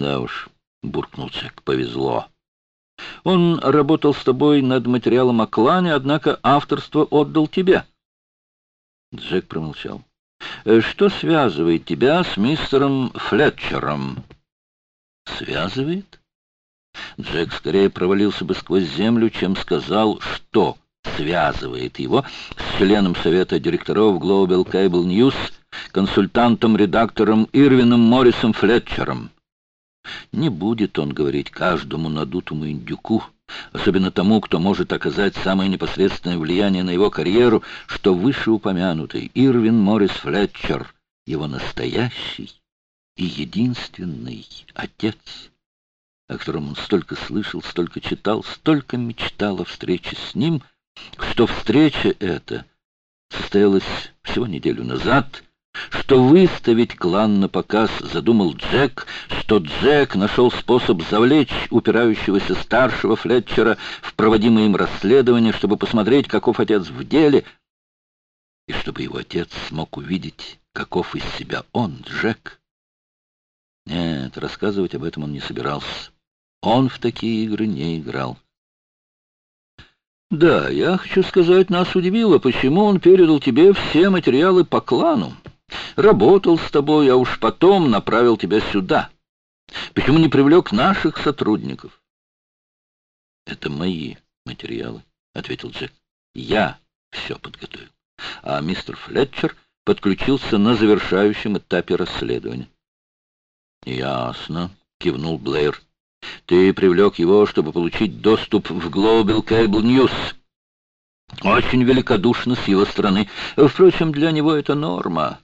Да уж, буркнул Джек, повезло. Он работал с тобой над материалом о клане, однако авторство отдал тебе. Джек промолчал. «Э, что связывает тебя с мистером Флетчером? Связывает? Джек скорее провалился бы сквозь землю, чем сказал, что связывает его с членом совета директоров Global Cable News, консультантом-редактором Ирвином Моррисом Флетчером. Не будет он говорить каждому надутому индюку, особенно тому, кто может оказать самое непосредственное влияние на его карьеру, что вышеупомянутый Ирвин Моррис Флетчер, его настоящий и единственный отец, о котором он столько слышал, столько читал, столько мечтал о встрече с ним, что встреча эта состоялась всего неделю назад — что выставить клан на показ задумал Джек, что Джек нашел способ завлечь упирающегося старшего Флетчера в проводимое им расследование, чтобы посмотреть, каков отец в деле, и чтобы его отец смог увидеть, каков из себя он, Джек. Нет, рассказывать об этом он не собирался. Он в такие игры не играл. Да, я хочу сказать, нас удивило, почему он передал тебе все материалы по клану. Работал с тобой, а уж потом направил тебя сюда. Почему не привлек наших сотрудников? Это мои материалы, — ответил Джек. Я все подготовил. А мистер Флетчер подключился на завершающем этапе расследования. Ясно, — кивнул Блэйр. Ты привлек его, чтобы получить доступ в Global Cable News. Очень великодушно с его стороны. Впрочем, для него это норма.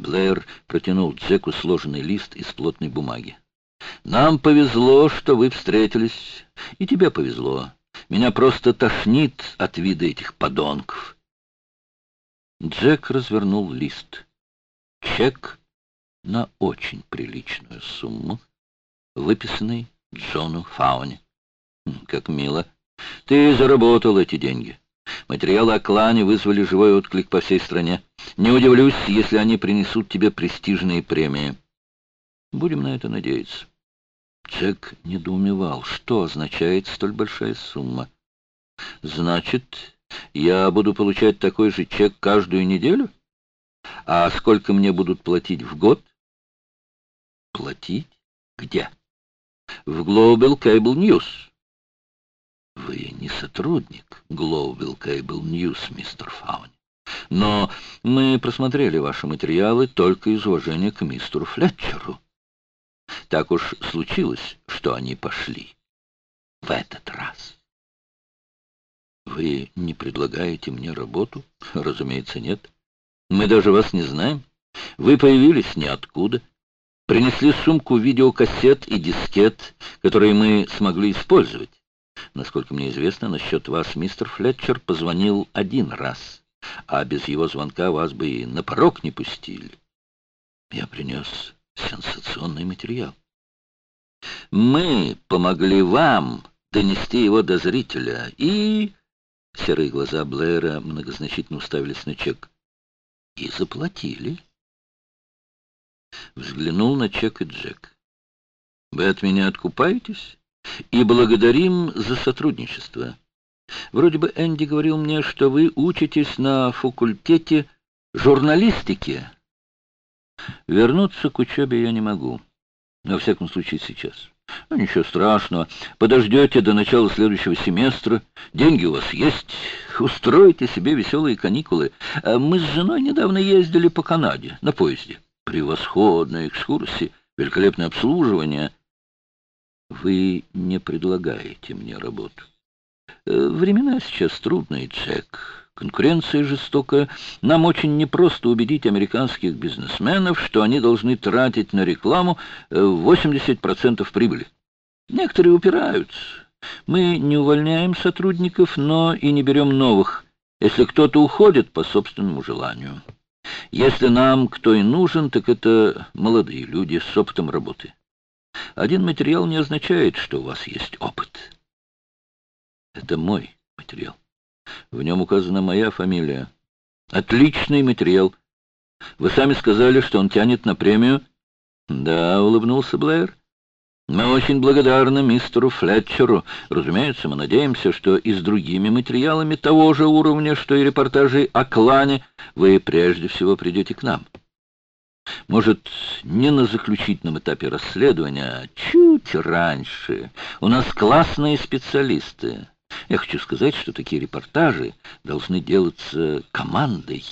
Блэр протянул Джеку сложенный лист из плотной бумаги. «Нам повезло, что вы встретились. И тебе повезло. Меня просто тошнит от вида этих подонков». Джек развернул лист. Чек на очень приличную сумму, выписанный Джону Фауне. «Как мило. Ты заработал эти деньги. Материалы о клане вызвали живой отклик по всей стране. Не удивлюсь, если они принесут тебе престижные премии. Будем на это надеяться. Джек недоумевал, что означает столь большая сумма. Значит, я буду получать такой же чек каждую неделю? А сколько мне будут платить в год? Платить? Где? В Global Cable News. Вы не сотрудник Global Cable News, мистер Фауни. Но мы просмотрели ваши материалы только из уважения к мистеру Флетчеру. Так уж случилось, что они пошли в этот раз. Вы не предлагаете мне работу? Разумеется, нет. Мы даже вас не знаем. Вы появились ниоткуда. Принесли сумку видеокассет и дискет, которые мы смогли использовать. Насколько мне известно, насчет вас мистер Флетчер позвонил один раз, а без его звонка вас бы и на порог не пустили. Я принес сенсационный материал. Мы помогли вам донести его до зрителя, и... Серые глаза Блэра многозначительно уставились на чек. И заплатили. Взглянул на чек и Джек. Вы от меня откупаетесь? и благодарим за сотрудничество. Вроде бы Энди говорил мне, что вы учитесь на факультете журналистики. Вернуться к учебе я не могу. Во всяком случае, сейчас. Ну, ничего страшного. Подождете до начала следующего семестра. Деньги у вас есть. Устройте себе веселые каникулы. А мы с женой недавно ездили по Канаде на поезде. Превосходная экскурсия, великолепное обслуживание — вы не предлагаете мне работу. Э, времена сейчас трудные, Джек. Конкуренция жестокая. Нам очень непросто убедить американских бизнесменов, что они должны тратить на рекламу 80% э, прибыли. Некоторые упираются. Мы не увольняем сотрудников, но и не берем новых, если кто-то уходит по собственному желанию. Если нам кто и нужен, так это молодые люди с опытом работы. Один материал не означает, что у вас есть опыт. Это мой материал. В нем указана моя фамилия. Отличный материал. Вы сами сказали, что он тянет на премию. Да, улыбнулся Блэр. Мы очень благодарны мистеру Флетчеру. Разумеется, мы надеемся, что и с другими материалами того же уровня, что и репортажи о клане, вы прежде всего придете к нам. Может, не на заключительном этапе расследования, а чуть раньше. У нас классные специалисты. Я хочу сказать, что такие репортажи должны делаться командой.